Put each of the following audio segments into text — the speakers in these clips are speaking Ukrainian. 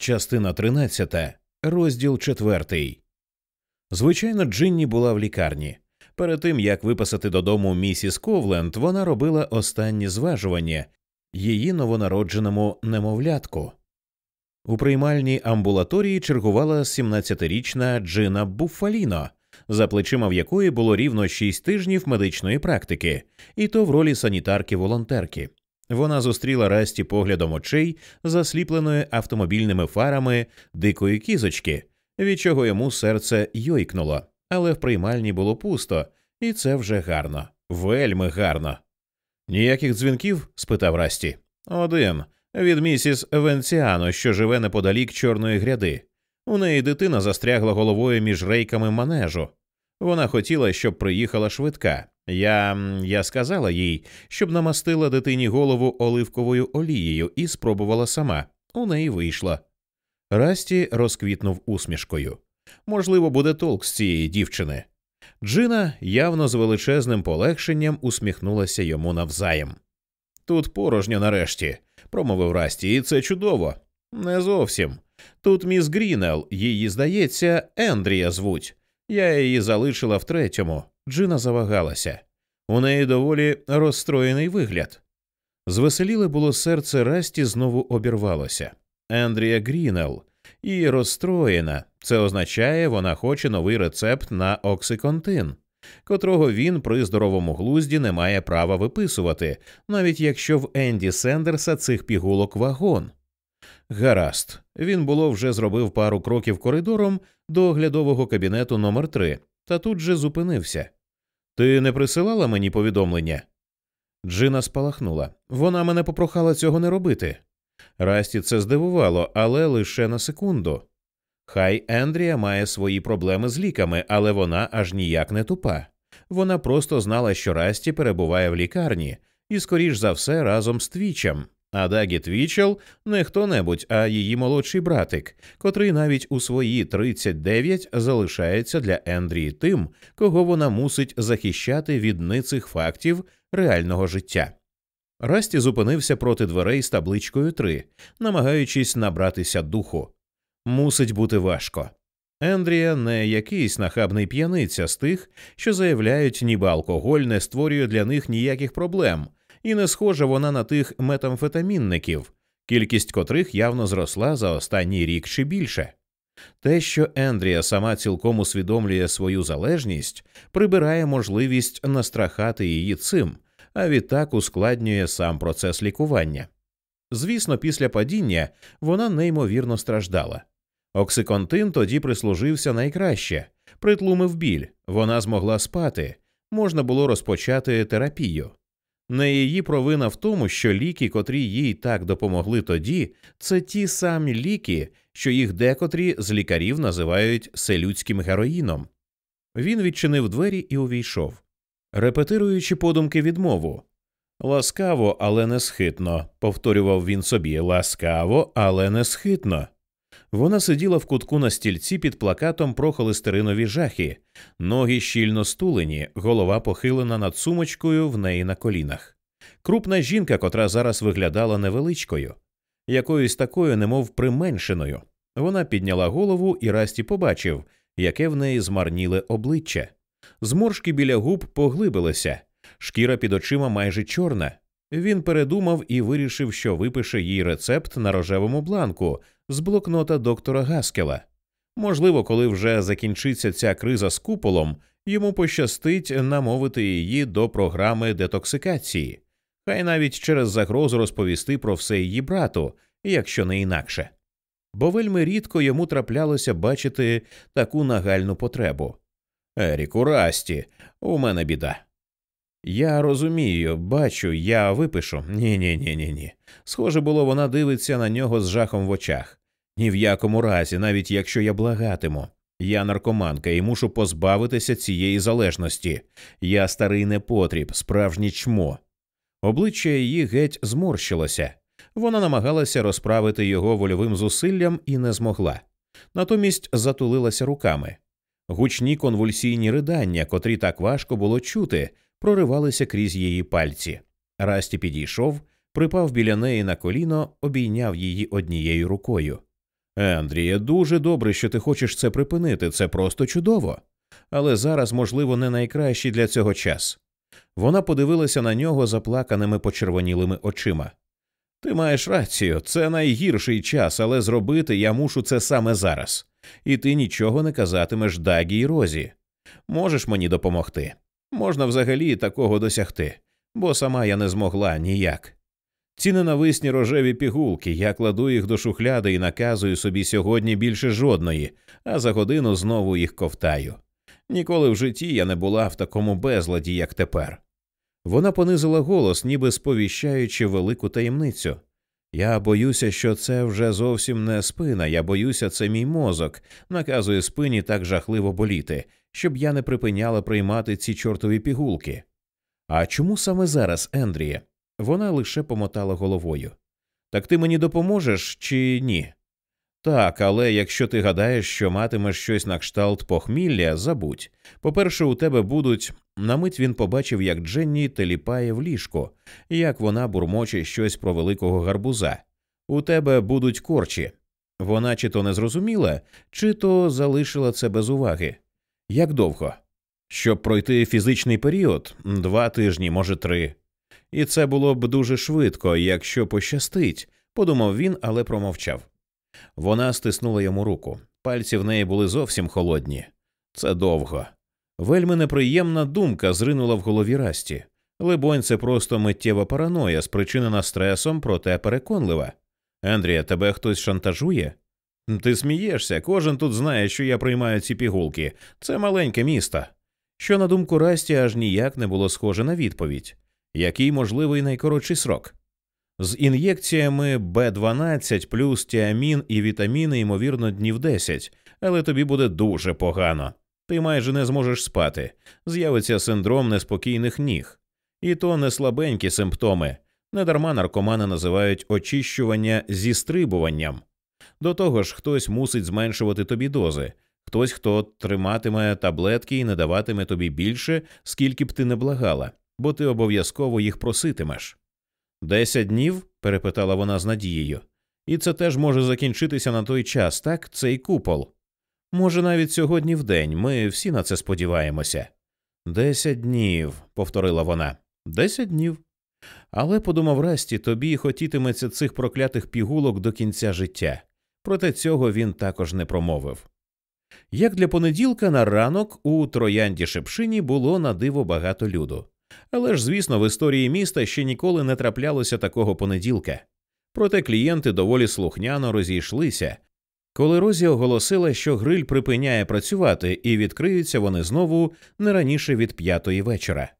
Частина 13, розділ 4. Звичайно, Джинні була в лікарні. Перед тим як виписати додому місіс Ковленд, вона робила останні зважування її новонародженому немовлятку. У приймальній амбулаторії чергувала 17-річна Джина Буффаліно, за плечима в якої було рівно 6 тижнів медичної практики, і то в ролі санітарки-волонтерки. Вона зустріла Расті поглядом очей, засліпленої автомобільними фарами дикої кізочки, від чого йому серце йойкнуло, але в приймальні було пусто, і це вже гарно, вельми гарно. Ніяких дзвінків? спитав Расті. Один від місіс Венціано, що живе неподалік чорної гряди. У неї дитина застрягла головою між рейками манежу. Вона хотіла, щоб приїхала швидка. Я я сказала їй, щоб намастила дитині голову оливковою олією і спробувала сама. У неї вийшло. Расті розквітнув усмішкою. Можливо, буде толк з цієї дівчини. Джина явно з величезним полегшенням усміхнулася йому навзаєм. Тут порожньо нарешті, промовив Расті, і це чудово. Не зовсім. Тут міс Грінел, її здається, Ендрія звуть. Я її залишила в третьому. Джина завагалася. У неї доволі розстроєний вигляд. Звеселіле було серце Расті знову обірвалося. Ендрія Грінел і розстроєна. Це означає, вона хоче новий рецепт на оксиконтин, котрого він при здоровому глузді не має права виписувати, навіть якщо в Енді Сендерса цих пігулок вагон. Гаразд, він було вже зробив пару кроків коридором до оглядового кабінету номер 3 та тут же зупинився. Ти не присилала мені повідомлення? Джина спалахнула. Вона мене попрохала цього не робити. Расті це здивувало, але лише на секунду. Хай Ендрія має свої проблеми з ліками, але вона аж ніяк не тупа. Вона просто знала, що Расті перебуває в лікарні, і, скоріш за все, разом з Твічем. А Дагі Твічел не хто небудь, а її молодший братик, котрий навіть у свої 39 залишається для Ендрії тим, кого вона мусить захищати від ницих фактів реального життя. Расті зупинився проти дверей з табличкою 3, намагаючись набратися духу. Мусить бути важко. Ендрія не якийсь нахабний п'яниця з тих, що заявляють, ніби алкоголь не створює для них ніяких проблем, і не схожа вона на тих метамфетамінників, кількість котрих явно зросла за останній рік чи більше. Те, що Ендрія сама цілком усвідомлює свою залежність, прибирає можливість настрахати її цим, а відтак ускладнює сам процес лікування. Звісно, після падіння вона неймовірно страждала. Оксиконтин тоді прислужився найкраще, притлумив біль, вона змогла спати, можна було розпочати терапію. Не її провина в тому, що ліки, котрі їй так допомогли тоді, це ті самі ліки, що їх декотрі з лікарів називають селюдським героїном. Він відчинив двері і увійшов, репетируючи подумки відмову. Ласкаво, але не схитно, повторював він собі ласкаво, але не схитно. Вона сиділа в кутку на стільці під плакатом про холестеринові жахи, ноги щільно стулені, голова похилена над сумочкою в неї на колінах. Крупна жінка, котра зараз виглядала невеличкою, якоюсь такою, немов применшеною. Вона підняла голову і Расті побачив, яке в неї змарніле обличчя. Зморшки біля губ поглибилися, шкіра під очима майже чорна. Він передумав і вирішив, що випише їй рецепт на рожевому бланку з блокнота доктора Гаскела. Можливо, коли вже закінчиться ця криза з куполом, йому пощастить намовити її до програми детоксикації, хай навіть через загрозу розповісти про все її брату, якщо не інакше. Бо вельми рідко йому траплялося бачити таку нагальну потребу. Еріку Расті, у мене біда. Я розумію, бачу, я випишу. Ні, ні, ні, ні, ні. Схоже було, вона дивиться на нього з жахом в очах. Ні в якому разі, навіть якщо я благатиму. Я наркоманка і мушу позбавитися цієї залежності. Я старий непотріб, справжнє чмо. Обличчя її геть зморщилося. Вона намагалася розправити його вольовим зусиллям і не змогла. Натомість затулилася руками. Гучні конвульсійні ридання, котрі так важко було чути, проривалися крізь її пальці. Расті підійшов, припав біля неї на коліно, обійняв її однією рукою. Ендріє, дуже добре, що ти хочеш це припинити, це просто чудово. Але зараз, можливо, не найкращий для цього час. Вона подивилася на нього заплаканими почервонілими очима. Ти маєш рацію, це найгірший час, але зробити я мушу це саме зараз. І ти нічого не казатимеш Дагі й Розі. Можеш мені допомогти? Можна взагалі такого досягти, бо сама я не змогла ніяк. Ці ненависні рожеві пігулки, я кладу їх до шухляди і наказую собі сьогодні більше жодної, а за годину знову їх ковтаю. Ніколи в житті я не була в такому безладі, як тепер. Вона понизила голос, ніби сповіщаючи велику таємницю. Я боюся, що це вже зовсім не спина, я боюся, це мій мозок, наказує спині так жахливо боліти, щоб я не припиняла приймати ці чортові пігулки. А чому саме зараз, Ендріє? Вона лише помотала головою. Так ти мені допоможеш чи ні? Так, але якщо ти гадаєш, що матимеш щось на кшталт похмілля, забудь. По-перше, у тебе будуть. На мить він побачив, як Дженні теліпає в ліжко, як вона бурмоче щось про великого гарбуза. У тебе будуть корчі. Вона чи то не зрозуміла, чи то залишила це без уваги. Як довго? Щоб пройти фізичний період два тижні, може три. І це було б дуже швидко, якщо пощастить, подумав він, але промовчав. Вона стиснула йому руку. Пальці в неї були зовсім холодні. Це довго. Вельми неприємна думка зринула в голові Расті. Либонь, це просто миттєва параноя, спричинена стресом, проте переконлива. Ендрія, тебе хтось шантажує? Ти смієшся, кожен тут знає, що я приймаю ці пігулки. Це маленьке місто. Що, на думку Расті, аж ніяк не було схоже на відповідь. Який можливий найкоротший срок? З ін'єкціями Б12 плюс тіамін і вітаміни, ймовірно, днів 10, але тобі буде дуже погано. Ти майже не зможеш спати, з'явиться синдром неспокійних ніг. І то не слабенькі симптоми. Недарма наркомани називають очищування зі стрибуванням. До того ж, хтось мусить зменшувати тобі дози, хтось, хто триматиме таблетки і не даватиме тобі більше, скільки б ти не благала, бо ти обов'язково їх проситимеш. Десять днів? перепитала вона з надією. І це теж може закінчитися на той час, так, цей купол. Може, навіть сьогодні в день, ми всі на це сподіваємося. Десять днів, повторила вона. Десять днів. Але, подумав Расті, тобі хотітиметься цих проклятих пігулок до кінця життя. Проте цього він також не промовив. Як для понеділка на ранок у троянді Шепшині було на диво багато люду. Але ж, звісно, в історії міста ще ніколи не траплялося такого понеділка. Проте клієнти доволі слухняно розійшлися, коли Розі оголосила, що гриль припиняє працювати, і відкриються вони знову не раніше від п'ятої вечора.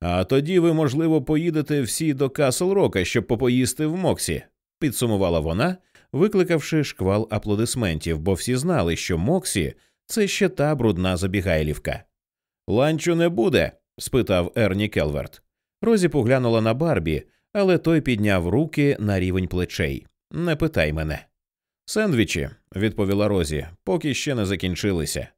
А тоді ви, можливо, поїдете всі до Касл Рока, щоб попоїсти в Моксі, підсумувала вона, викликавши шквал аплодисментів, бо всі знали, що Моксі це ще та брудна забігайлівка. Ланчу не буде, спитав Ерні Келверт. Розі поглянула на Барбі, але той підняв руки на рівень плечей. Не питай мене. Сендвічі, відповіла Розі, поки ще не закінчилися.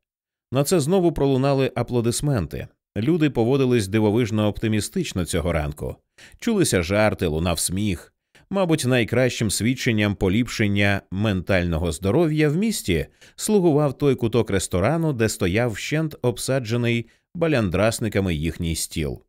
На це знову пролунали аплодисменти. Люди поводились дивовижно оптимістично цього ранку, чулися жарти, лунав сміх. Мабуть, найкращим свідченням поліпшення ментального здоров'я в місті слугував той куток ресторану, де стояв вщент обсаджений баляндрасниками їхній стіл.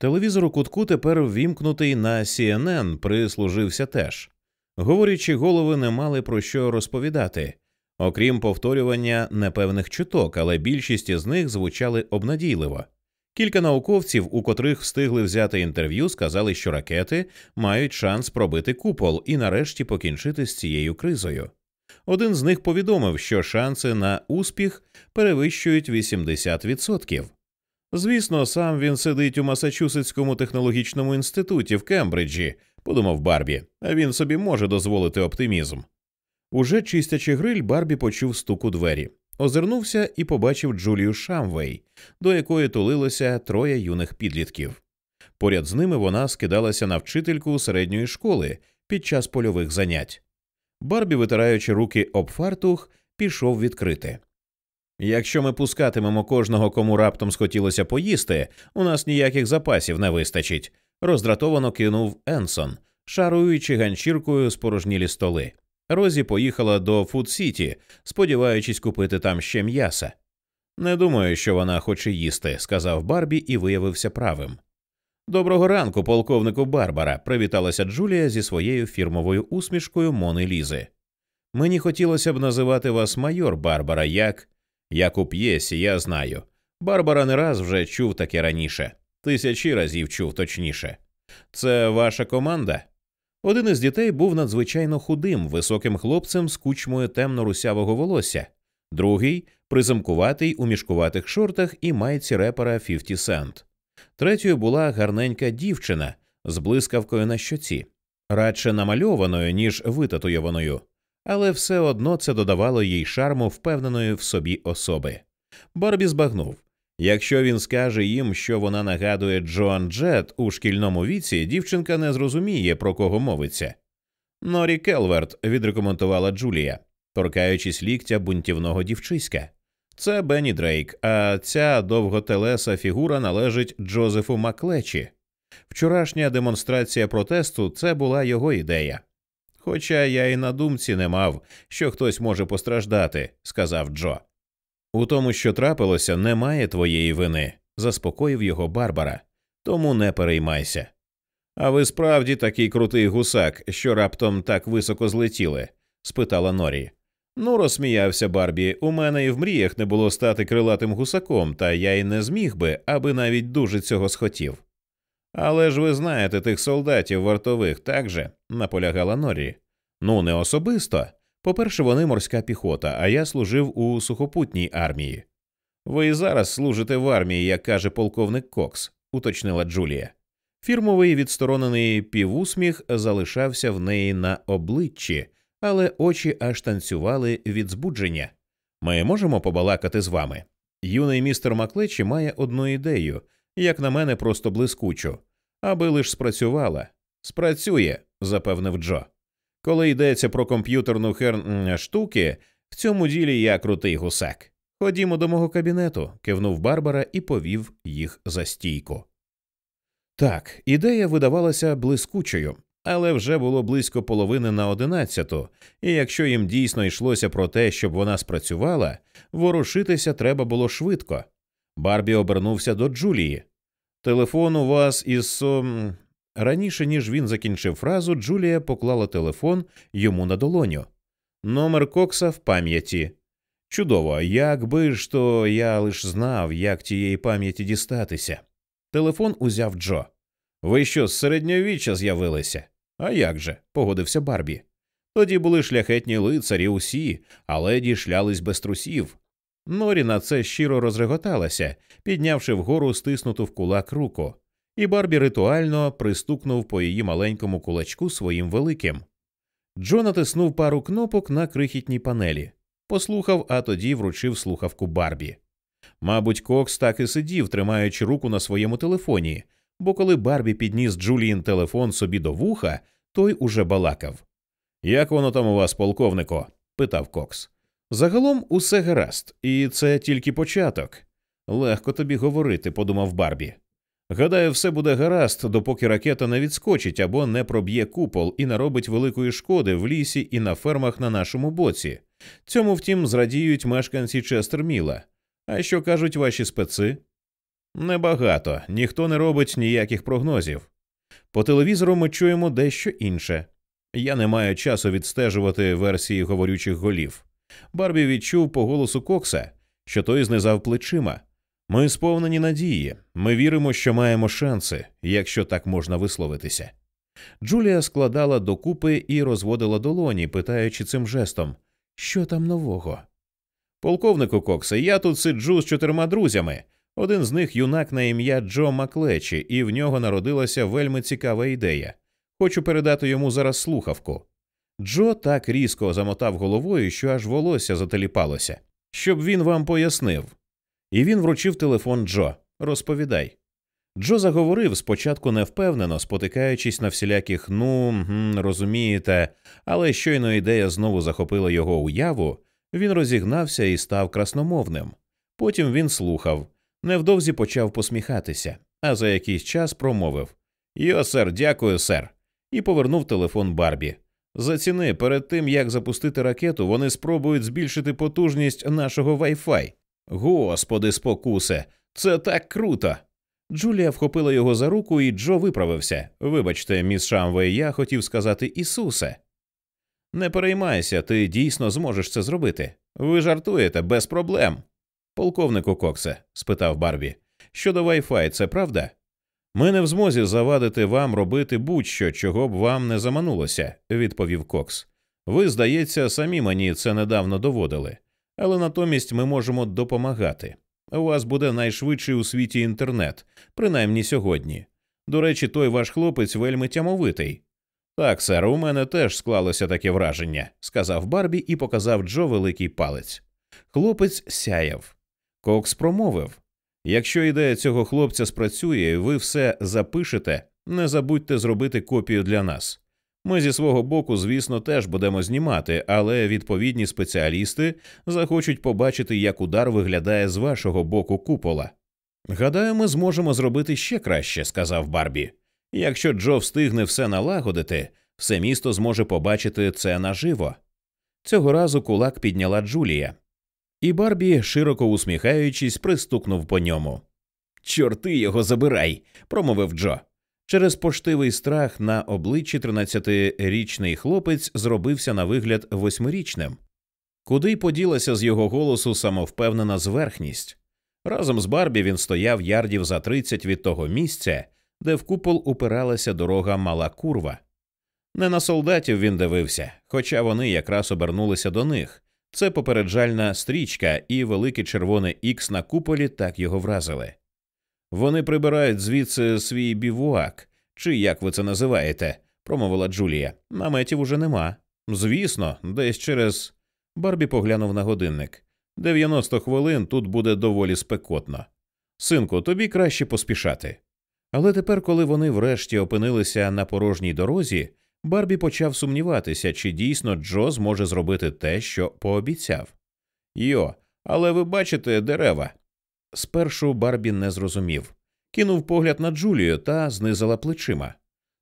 Телевізор у кутку тепер ввімкнутий на CNN прислужився теж. Говорячи, голови не мали про що розповідати, окрім повторювання непевних чуток, але більшість із них звучали обнадійливо. Кілька науковців, у котрих встигли взяти інтерв'ю, сказали, що ракети мають шанс пробити купол і нарешті покінчити з цією кризою. Один з них повідомив, що шанси на успіх перевищують 80%. Звісно, сам він сидить у Масачусетському технологічному інституті в Кембриджі, подумав Барбі, а він собі може дозволити оптимізм. Уже чистячи гриль, Барбі почув стук у двері, озирнувся і побачив Джулію Шамвей, до якої тулилося троє юних підлітків. Поряд з ними вона скидалася на вчительку середньої школи під час польових занять. Барбі, витираючи руки об фартух, пішов відкрити. Якщо ми пускатимемо кожного, кому раптом схотілося поїсти, у нас ніяких запасів не вистачить, роздратовано кинув Енсон, шаруючи ганчіркою спорожнілі столи. Розі поїхала до Фуд Сіті, сподіваючись купити там ще м'яса. Не думаю, що вона хоче їсти, сказав Барбі і виявився правим. Доброго ранку, полковнику Барбара, привіталася Джулія зі своєю фірмовою усмішкою Мони Лізи. Мені хотілося б називати вас майор Барбара, як як у п'єсі, я знаю. Барбара не раз вже чув таке раніше, тисячі разів чув точніше. Це ваша команда? Один із дітей був надзвичайно худим, високим хлопцем з кучмою темно русявого волосся, другий приземкуватий у мішкуватих шортах і майці репера 50 Cent. Третьою була гарненька дівчина з блискавкою на щоці, радше намальованою, ніж витатуйованою, але все одно це додавало їй шарму впевненої в собі особи. Барбі збагнув якщо він скаже їм, що вона нагадує Джоан Джет у шкільному віці, дівчинка не зрозуміє, про кого мовиться. Норі Келверт відрекомендувала Джулія, торкаючись ліктя бунтівного дівчиська. Це Бенні Дрейк, а ця довготелеса фігура належить Джозефу Маклечі. Вчорашня демонстрація протесту це була його ідея. Хоча я і на думці не мав, що хтось може постраждати, сказав Джо. У тому, що трапилося, немає твоєї вини, заспокоїв його Барбара, тому не переймайся. А ви справді такий крутий гусак, що раптом так високо злетіли? спитала Норі. Ну, розсміявся Барбі. У мене і в мріях не було стати крилатим гусаком, та я й не зміг би, аби навіть дуже цього схотів. Але ж ви знаєте тих солдатів вартових, так же? наполягала Норі. Ну, не особисто. По-перше, вони морська піхота, а я служив у сухопутній армії. Ви зараз служите в армії, як каже полковник Кокс, уточнила Джулія. Фірмовий відсторонений півусміх залишався в неї на обличчі, але очі аж танцювали від збудження. Ми можемо побалакати з вами. Юний містер Маклечі має одну ідею, як на мене, просто блискучу, аби лиш спрацювала. Спрацює, запевнив Джо. Коли йдеться про комп'ютерну хер... штуки, в цьому ділі я крутий гусак. Ходімо до мого кабінету, кивнув Барбара і повів їх за стійку. Так, ідея видавалася блискучою, але вже було близько половини на одинадцяту, і якщо їм дійсно йшлося про те, щоб вона спрацювала, ворушитися треба було швидко. Барбі обернувся до Джулії. Телефон у вас із. Раніше ніж він закінчив фразу, Джулія поклала телефон йому на долоню. Номер Кокса в пам'яті. Чудово, якби ж то я лиш знав, як тієї пам'яті дістатися. Телефон узяв Джо. Ви що, з середньовіччя з'явилися? А як же? погодився Барбі. Тоді були шляхетні лицарі усі, а леді шлялись без трусів. Норі на це щиро розреготалася, піднявши вгору стиснуту в кулак руку і Барбі ритуально пристукнув по її маленькому кулачку своїм великим. Джо натиснув пару кнопок на крихітній панелі, послухав, а тоді вручив слухавку Барбі. Мабуть, Кокс так і сидів, тримаючи руку на своєму телефоні, бо коли Барбі підніс Джуліїн телефон собі до вуха, той уже балакав. Як воно там у вас, полковнику? питав Кокс. Загалом усе гаразд, і це тільки початок. Легко тобі говорити, подумав Барбі. Гадаю, все буде гаразд, допоки ракета не відскочить або не проб'є купол і наробить великої шкоди в лісі і на фермах на нашому боці. Цьому, втім, зрадіють мешканці Честерміла. А що кажуть ваші специ? Небагато, ніхто не робить ніяких прогнозів. По телевізору ми чуємо дещо інше. Я не маю часу відстежувати версії говорючих голів. Барбі відчув по голосу Кокса, що той знизав плечима. Ми сповнені надії, ми віримо, що маємо шанси, якщо так можна висловитися. Джулія складала докупи і розводила долоні, питаючи цим жестом, що там нового. Полковнику Коксе, я тут сиджу з чотирма друзями. Один з них юнак на ім'я Джо Маклечі, і в нього народилася вельми цікава ідея. Хочу передати йому зараз слухавку. Джо так різко замотав головою, що аж волосся зателіпалося, щоб він вам пояснив. І він вручив телефон Джо. Розповідай. Джо заговорив спочатку невпевнено, спотикаючись на всіляких ну, розумієте, але щойно ідея знову захопила його уяву, він розігнався і став красномовним. Потім він слухав, невдовзі почав посміхатися, а за якийсь час промовив Йо, сер, дякую, сер, і повернув телефон Барбі. Заціни перед тим, як запустити ракету, вони спробують збільшити потужність нашого Wi-Fi. Господи, спокусе, це так круто. Джулія вхопила його за руку, і Джо виправився. Вибачте, міс Шамвей, я хотів сказати Ісусе. Не переймайся, ти дійсно зможеш це зробити. Ви жартуєте без проблем. Полковнику Коксе, спитав Барбі, щодо Wi-Fi, це правда? Ми не в змозі завадити вам робити будь-що, чого б вам не заманулося, відповів Кокс. Ви, здається, самі мені це недавно доводили, але натомість ми можемо допомагати. У вас буде найшвидший у світі інтернет, принаймні сьогодні. До речі, той ваш хлопець вельми тямовитий. Так, сер, у мене теж склалося таке враження, сказав Барбі і показав Джо великий палець. Хлопець сяяв. Кокс промовив Якщо ідея цього хлопця спрацює, ви все запишете, не забудьте зробити копію для нас. Ми зі свого боку, звісно, теж будемо знімати, але відповідні спеціалісти захочуть побачити, як удар виглядає з вашого боку купола. Гадаю, ми зможемо зробити ще краще, сказав Барбі. Якщо Джо встигне все налагодити, все місто зможе побачити це наживо. Цього разу кулак підняла Джулія, і Барбі, широко усміхаючись, пристукнув по ньому. Чорти його забирай, промовив Джо. Через поштивий страх на обличчі 13-річний хлопець зробився на вигляд восьмирічним. Куди поділася з його голосу самовпевнена зверхність. Разом з Барбі він стояв ярдів за 30 від того місця, де в купол упиралася дорога мала курва. Не на солдатів він дивився, хоча вони якраз обернулися до них. Це попереджальна стрічка і велике червоне ікс на куполі так його вразили. Вони прибирають звідси свій бівуак, чи як ви це називаєте, промовила Джулія. Наметів уже нема. Звісно, десь через. Барбі поглянув на годинник. 90 хвилин тут буде доволі спекотно. Синку, тобі краще поспішати. Але тепер, коли вони врешті опинилися на порожній дорозі, Барбі почав сумніватися, чи дійсно Джо зможе зробити те, що пообіцяв. Йо, але ви бачите дерева. Спершу Барбі не зрозумів, кинув погляд на Джулію та знизила плечима.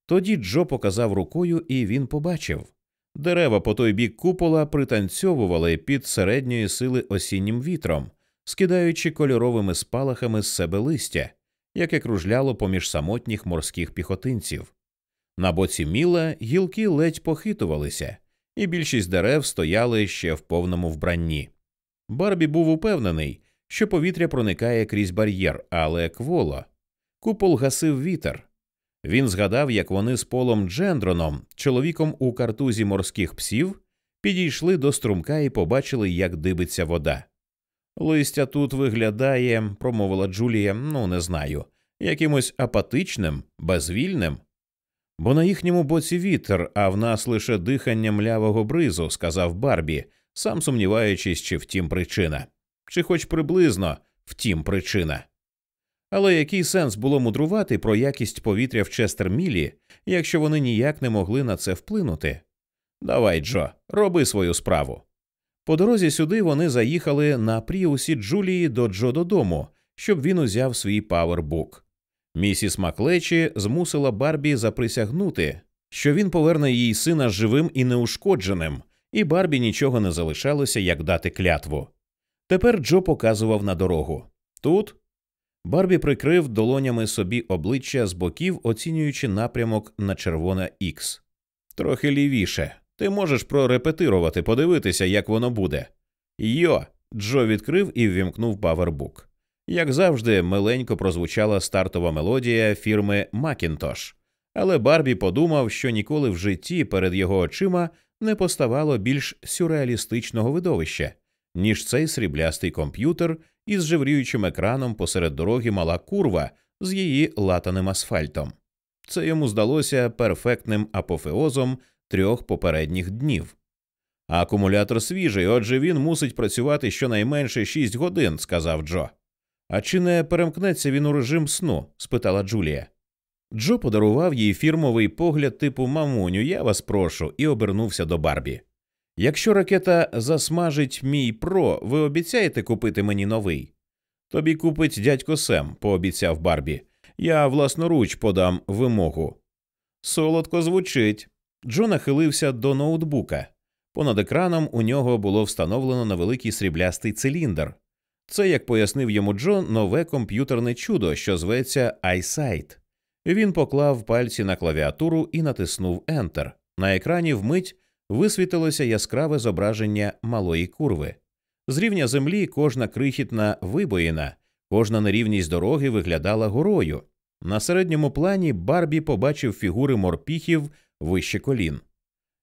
Тоді Джо показав рукою, і він побачив дерева по той бік купола пританцьовували під середньої сили осіннім вітром, скидаючи кольоровими спалахами з себе листя, яке кружляло поміж самотніх морських піхотинців. На боці міла гілки ледь похитувалися, і більшість дерев стояли ще в повному вбранні. Барбі був упевнений, що повітря проникає крізь бар'єр, але кволо. Купол гасив вітер. Він згадав, як вони з Полом Джендроном, чоловіком у картузі морських псів, підійшли до струмка і побачили, як дибиться вода. Листя тут виглядає, промовила Джулія, ну не знаю, якимось апатичним, безвільним. Бо на їхньому боці вітер, а в нас лише дихання млявого бризу, сказав Барбі, сам сумніваючись, чи втім причина, чи хоч приблизно втім причина. Але який сенс було мудрувати про якість повітря в Честермілі, якщо вони ніяк не могли на це вплинути? Давай, Джо, роби свою справу. По дорозі сюди вони заїхали на пріусі Джулії до Джо додому, щоб він узяв свій павербук. Місіс Маклечі змусила Барбі заприсягнути, що він поверне їй сина живим і неушкодженим, і Барбі нічого не залишалося, як дати клятву. Тепер Джо показував на дорогу. Тут Барбі прикрив долонями собі обличчя з боків, оцінюючи напрямок на червоне Ікс. Трохи лівіше. Ти можеш прорепетирувати, подивитися, як воно буде. Йо. Джо відкрив і ввімкнув павербук. Як завжди, миленько прозвучала стартова мелодія фірми Макінтош, але Барбі подумав, що ніколи в житті перед його очима не поставало більш сюрреалістичного видовища, ніж цей сріблястий комп'ютер із жевріючим екраном посеред дороги мала курва з її латаним асфальтом. Це йому здалося перфектним апофеозом трьох попередніх днів. Акумулятор свіжий, отже, він мусить працювати щонайменше шість годин, сказав Джо. А чи не перемкнеться він у режим сну? спитала Джулія. Джо подарував їй фірмовий погляд типу Мамуню, я вас прошу, і обернувся до Барбі. Якщо ракета засмажить мій про, ви обіцяєте купити мені новий? Тобі купить дядько Сем, пообіцяв Барбі. Я власноруч подам вимогу. Солодко звучить. Джо нахилився до ноутбука. Понад екраном у нього було встановлено невеликий сріблястий циліндр. Це, як пояснив йому Джо, нове комп'ютерне чудо, що зветься iSight. Він поклав пальці на клавіатуру і натиснув Enter. На екрані вмить висвітилося яскраве зображення малої курви. З рівня землі кожна крихітна вибоїна, кожна нерівність дороги виглядала горою. На середньому плані Барбі побачив фігури морпіхів вище колін.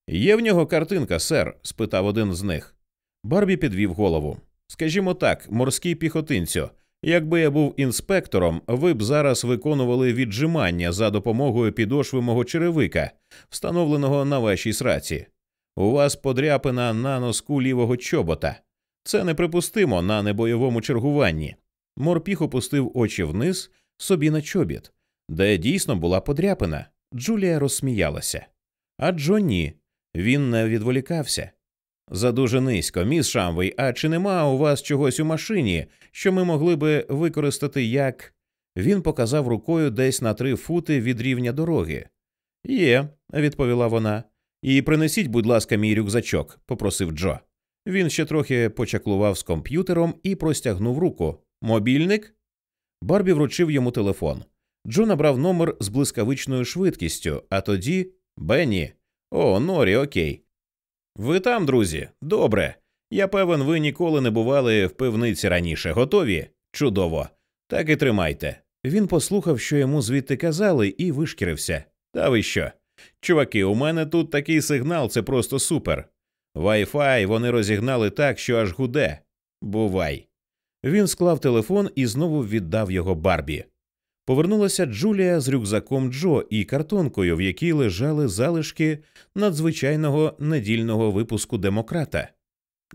Є в нього картинка, сер? спитав один з них. Барбі підвів голову. Скажімо так, морський піхотинцю. Якби я був інспектором, ви б зараз виконували віджимання за допомогою підошви мого черевика, встановленого на вашій сраці. У вас подряпина на носку лівого чобота. Це неприпустимо на небойовому чергуванні. Морпіх опустив очі вниз собі на чобіт, де дійсно була подряпина. Джулія розсміялася. А Джо ні. Він не відволікався. За дуже низько, міс Шамвей, а чи нема у вас чогось у машині, що ми могли би використати як. Він показав рукою десь на три фути від рівня дороги. Є, відповіла вона. І принесіть, будь ласка, мій рюкзачок, попросив Джо. Він ще трохи почаклував з комп'ютером і простягнув руку. Мобільник? Барбі вручив йому телефон. Джо набрав номер з блискавичною швидкістю, а тоді Бенні. О, Норі, окей. Ви там, друзі? Добре. Я певен, ви ніколи не бували в пивниці раніше. Готові? Чудово. Так і тримайте. Він послухав, що йому звідти казали, і вишкірився. Та ви що? Чуваки, у мене тут такий сигнал, це просто супер. Wi-Fi вони розігнали так, що аж гуде. Бувай. Він склав телефон і знову віддав його Барбі. Повернулася Джулія з рюкзаком Джо і картонкою, в якій лежали залишки надзвичайного недільного випуску демократа.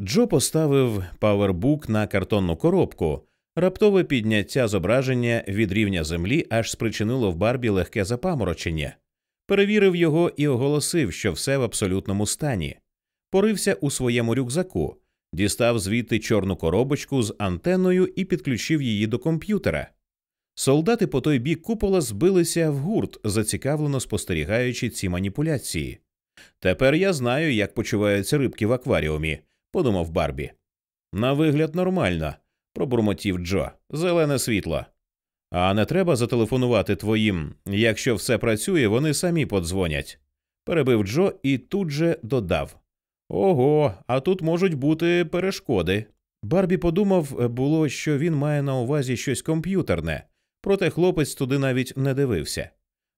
Джо поставив павербук на картонну коробку. Раптове підняття зображення від рівня землі аж спричинило в Барбі легке запаморочення. Перевірив його і оголосив, що все в абсолютному стані. Порився у своєму рюкзаку, дістав звідти чорну коробочку з антенною і підключив її до комп'ютера. Солдати по той бік купола збилися в гурт, зацікавлено спостерігаючи ці маніпуляції. Тепер я знаю, як почуваються рибки в акваріумі, подумав Барбі. На вигляд нормально, пробурмотів Джо. Зелене світло. А не треба зателефонувати твоїм. Якщо все працює, вони самі подзвонять. Перебив Джо і тут же додав Ого, а тут можуть бути перешкоди. Барбі подумав, було, що він має на увазі щось комп'ютерне, проте хлопець туди навіть не дивився.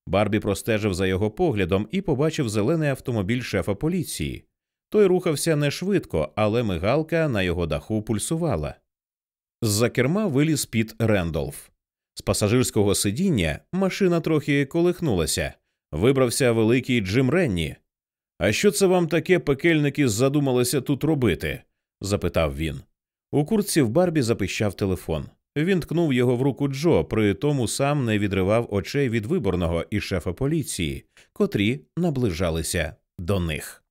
Барбі простежив за його поглядом і побачив зелений автомобіль шефа поліції. Той рухався не швидко, але мигалка на його даху пульсувала. З-за керма виліз Піт Рендолф. З пасажирського сидіння машина трохи колихнулася. Вибрався великий Джим Ренні. А що це вам таке пекельники задумалися тут робити? запитав він. У куртці в Барбі запищав телефон. Він ткнув його в руку Джо, при тому сам не відривав очей від виборного і шефа поліції, котрі наближалися до них.